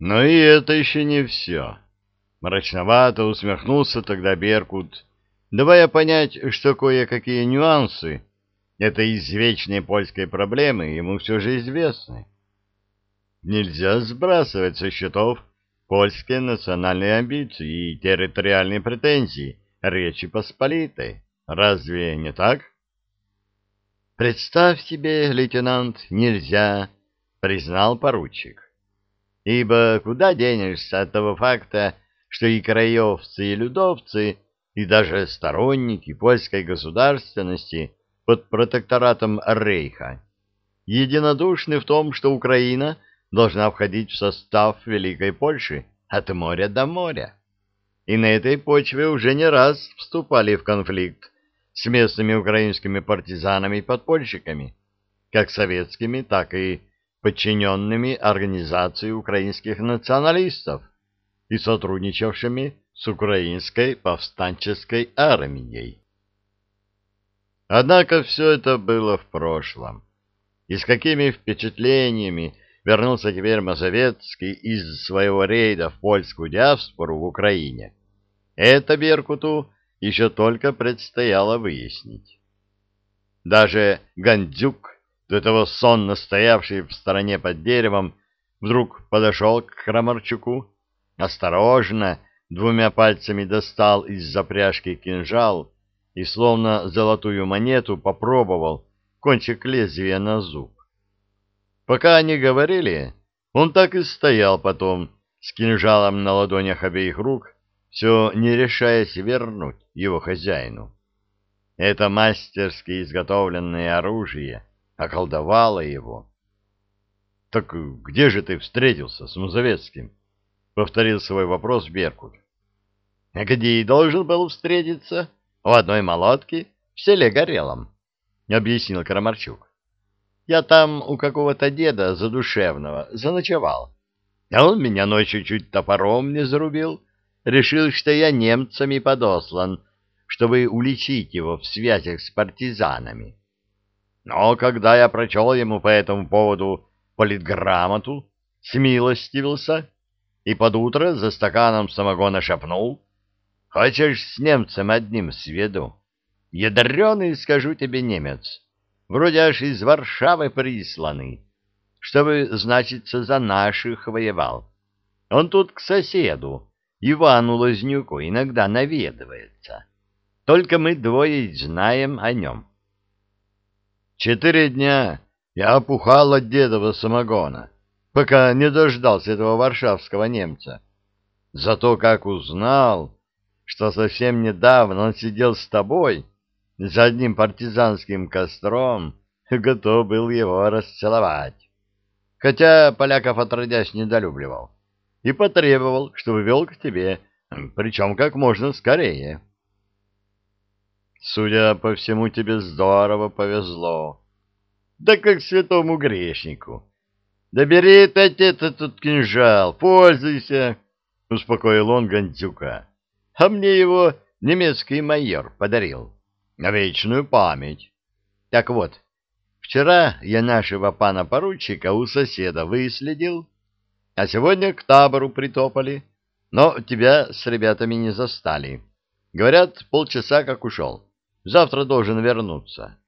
Но и это еще не все. Мрачновато усмехнулся тогда Беркут, давая понять, что кое-какие нюансы этой извечной польской проблемы ему все же известны. Нельзя сбрасывать со счетов польские национальные амбиции и территориальные претензии Речи Посполитой. Разве не так? Представь себе, лейтенант, нельзя, признал поручик. Ибо куда денешься от того факта, что и краевцы, и людовцы, и даже сторонники польской государственности под протекторатом Рейха единодушны в том, что Украина должна входить в состав Великой Польши от моря до моря. И на этой почве уже не раз вступали в конфликт с местными украинскими партизанами и подпольщиками, как советскими, так и подчиненными организации украинских националистов и сотрудничавшими с украинской повстанческой армией. Однако все это было в прошлом. И с какими впечатлениями вернулся теперь Мазовецкий из своего рейда в польскую диаспору в Украине. Это Беркуту еще только предстояло выяснить. Даже Гандзюк, до этого сонно стоявший в стороне под деревом, вдруг подошел к Крамарчуку, осторожно, двумя пальцами достал из запряжки кинжал и, словно золотую монету, попробовал кончик лезвия на зуб. Пока они говорили, он так и стоял потом, с кинжалом на ладонях обеих рук, все не решаясь вернуть его хозяину. Это мастерски изготовленное оружие околдовало его. — Так где же ты встретился с Музовецким? — повторил свой вопрос Беркут. — где и должен был встретиться? В одной молотке в селе Горелом, — объяснил Крамарчук. — Я там у какого-то деда задушевного заночевал, а он меня ночью чуть топором не зарубил, решил, что я немцами подослан, чтобы уличить его в связях с партизанами. Но когда я прочел ему по этому поводу политграмоту, смилостивился и под утро за стаканом самогона шепнул, «Хочешь с немцем одним сведу? Ядреный, скажу тебе, немец, вроде аж из Варшавы присланный, чтобы, значится, за наших воевал. Он тут к соседу, Ивану Лознюку иногда наведывается. Только мы двое знаем о нем. Четыре дня я опухал от дедова самогона, пока не дождался этого варшавского немца. Зато как узнал, что совсем недавно он сидел с тобой за одним партизанским костром, готов был его расцеловать. Хотя поляков отродясь недолюбливал и потребовал, чтобы вел к тебе, причем как можно скорее. Судя по всему, тебе здорово повезло. Да как святому грешнику. Да бери опять этот кинжал, пользуйся, — успокоил он Гандзюка. А мне его немецкий майор подарил. На вечную память. Так вот, вчера я нашего пана-поручика у соседа выследил, а сегодня к табору притопали, но тебя с ребятами не застали. Говорят, полчаса как ушел. Завтра должен вернуться.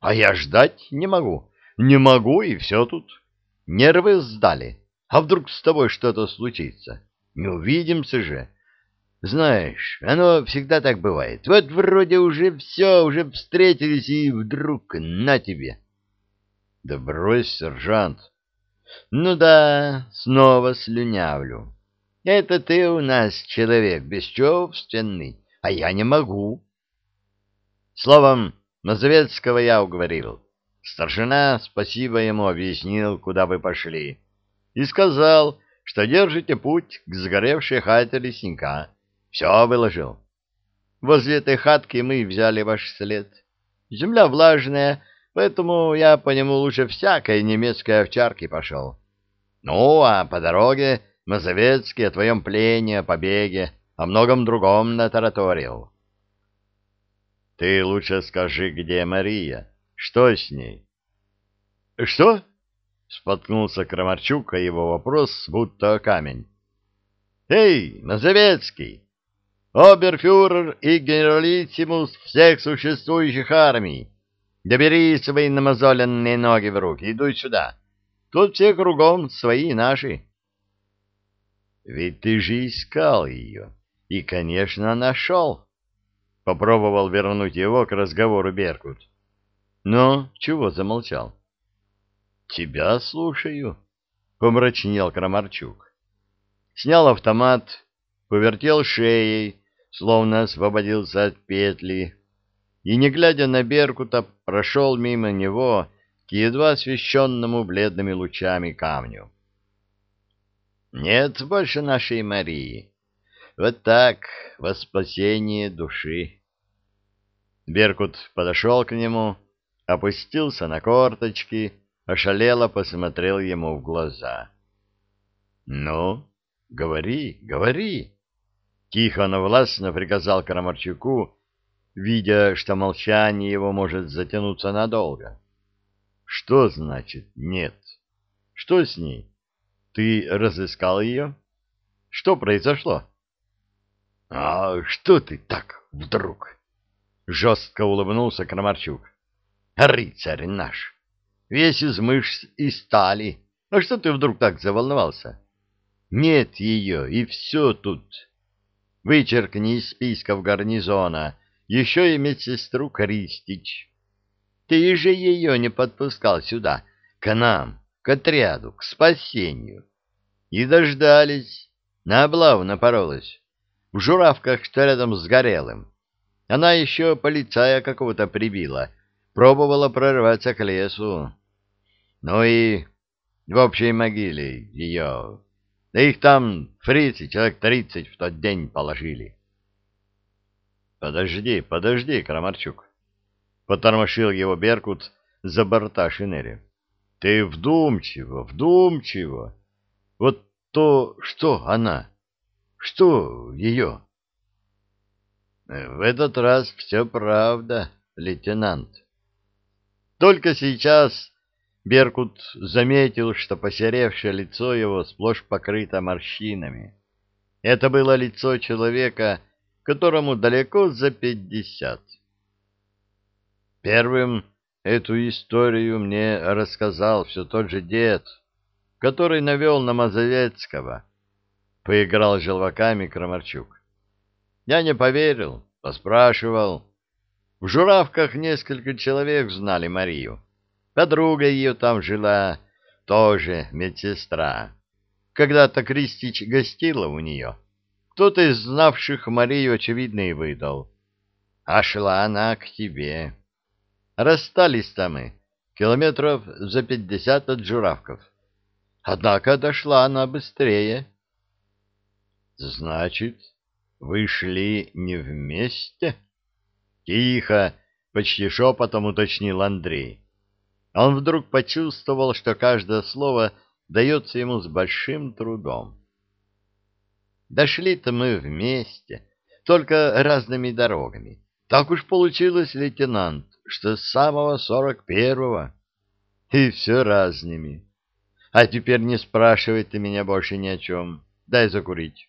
А я ждать не могу. Не могу, и все тут. Нервы сдали. А вдруг с тобой что-то случится? Не увидимся же. Знаешь, оно всегда так бывает. Вот вроде уже все, уже встретились, и вдруг на тебе. Да брось, сержант, ну да, снова слюнявлю. Это ты у нас человек бесчувственный, а я не могу. Словом, Мазовецкого я уговорил. Старшина, спасибо ему, объяснил, куда вы пошли. И сказал, что держите путь к сгоревшей хате лесника. Все выложил. Возле этой хатки мы взяли ваш след. Земля влажная, поэтому я по нему лучше всякой немецкой овчарки пошел. Ну, а по дороге Мазовецкий о твоем плене, о побеге, о многом другом натараторил. Ты лучше скажи, где Мария? Что с ней? Что? споткнулся Крамарчук, а его вопрос будто камень. «Эй, Мазовецкий! Оберфюрер и генералиссимус всех существующих армий! Добери свои намазоленные ноги в руки, иду сюда. Тут все кругом свои наши». «Ведь ты же искал ее, и, конечно, нашел!» Попробовал вернуть его к разговору Беркут. «Ну, чего замолчал?» Тебя слушаю, помрачнел Крамарчук. Снял автомат, повертел шеей, словно освободился от петли, и, не глядя на Беркута, прошел мимо него к едва освещенному бледными лучами камню. Нет больше нашей Марии. Вот так, во спасение души. Беркут подошел к нему, опустился на корточки ошалело посмотрел ему в глаза. — Ну, говори, говори! — тихо, но властно приказал Крамарчуку, видя, что молчание его может затянуться надолго. — Что значит «нет»? Что с ней? Ты разыскал ее? Что произошло? — А что ты так вдруг? — жестко улыбнулся Крамарчук. — Рыцарь наш! — весь из мышц и стали. А что ты вдруг так заволновался? Нет ее, и все тут. Вычеркни из списков гарнизона еще и медсестру Кристич. Ты же ее не подпускал сюда, к нам, к отряду, к спасению. И дождались. На облаву напоролась. В журавках, что рядом с Горелым. Она еще полицая какого-то прибила. Пробовала прорваться к лесу. Ну и в общей могиле ее. Да их там фрицы человек тридцать в тот день положили. Подожди, подожди, Крамарчук. Потормошил его Беркут за борта шинели. Ты вдумчиво, вдумчиво. Вот то, что она, что ее? В этот раз все правда, лейтенант. Только сейчас Беркут заметил, что посеревшее лицо его сплошь покрыто морщинами. Это было лицо человека, которому далеко за пятьдесят. Первым эту историю мне рассказал все тот же дед, который навел на Мазовецкого. Поиграл желваками Крамарчук. Я не поверил, поспрашивал. В Журавках несколько человек знали Марию. Подруга ее там жила, тоже медсестра. Когда-то Кристич гостила у нее. Кто-то из знавших Марию, очевидно, и выдал. А шла она к тебе. Расстались-то мы, километров за пятьдесят от Журавков. Однако дошла она быстрее. Значит, вы шли не вместе? Тихо, почти шепотом уточнил Андрей. Он вдруг почувствовал, что каждое слово дается ему с большим трудом. Дошли-то мы вместе, только разными дорогами. Так уж получилось, лейтенант, что с самого сорок первого. И все разными. А теперь не спрашивай ты меня больше ни о чем. Дай закурить.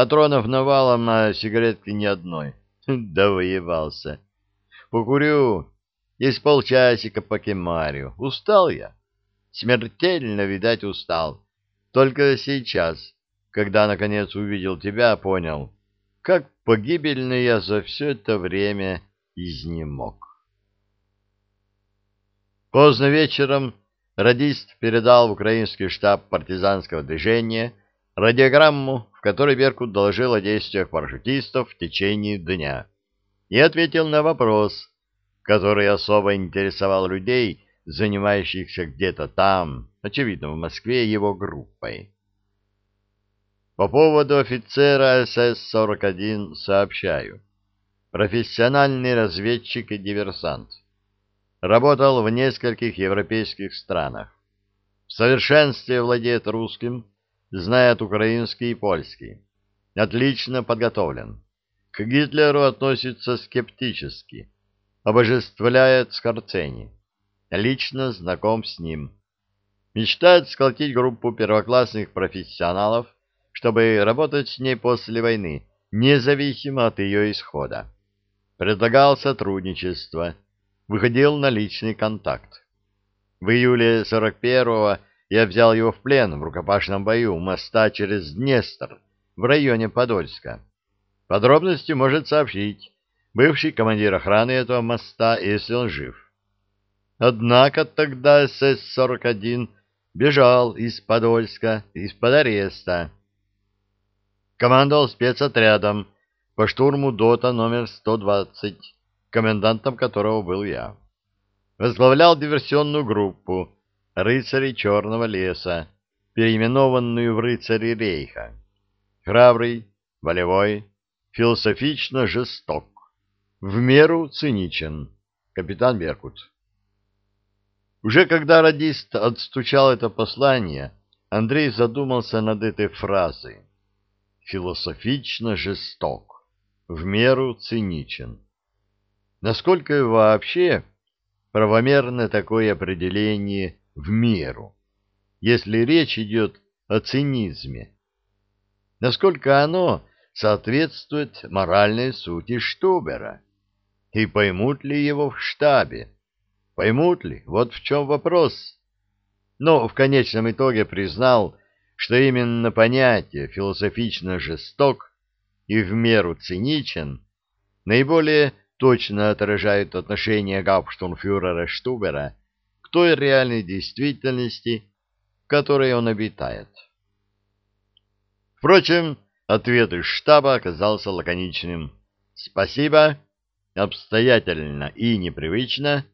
Патронов навалом на сигаретке ни одной. Да воевался. Покурю, из полчасика по кемарю. Устал я. Смертельно, видать, устал. Только сейчас, когда наконец увидел тебя, понял, как погибельно я за все это время изнемог. Поздно вечером радист передал в украинский штаб партизанского движения радиограмму, в которой Беркут доложил о действиях парашютистов в течение дня, и ответил на вопрос, который особо интересовал людей, занимающихся где-то там, очевидно, в Москве, его группой. По поводу офицера СС-41 сообщаю. Профессиональный разведчик и диверсант. Работал в нескольких европейских странах. В совершенстве владеет русским, знает украинский и польский. Отлично подготовлен. К Гитлеру относится скептически обожествляет Скорцени. Лично знаком с ним. Мечтает сколотить группу первоклассных профессионалов, чтобы работать с ней после войны, независимо от ее исхода. Предлагал сотрудничество, выходил на личный контакт. В июле 41-го я взял его в плен в рукопашном бою у моста через Днестр в районе Подольска. Подробности может сообщить бывший командир охраны этого моста, если он жив. Однако тогда СС-41 бежал из Подольска, из-под ареста. Командовал спецотрядом по штурму ДОТа номер 120, комендантом которого был я. Возглавлял диверсионную группу «Рыцари Черного леса», переименованную в «Рыцари Рейха». Храбрый, волевой, философично жесток, в меру циничен, капитан Беркут. Уже когда радист отстучал это послание, Андрей задумался над этой фразой. Философично жесток, в меру циничен. Насколько вообще правомерно такое определение «в меру», если речь идет о цинизме? Насколько оно соответствует моральной сути Штубера? И поймут ли его в штабе? Поймут ли? Вот в чем вопрос. Но в конечном итоге признал, что именно понятие философично жесток и в меру циничен наиболее точно отражает отношение гауптштурмфюрера Штубера той реальной действительности, в которой он обитает. Впрочем, ответ из штаба оказался лаконичным. «Спасибо, обстоятельно и непривычно,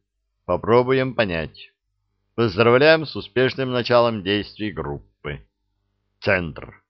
попробуем понять. Поздравляем с успешным началом действий группы. Центр.